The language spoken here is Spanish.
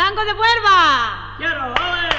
¡Dango de Huerva! ¡Quiero! ¡Ole!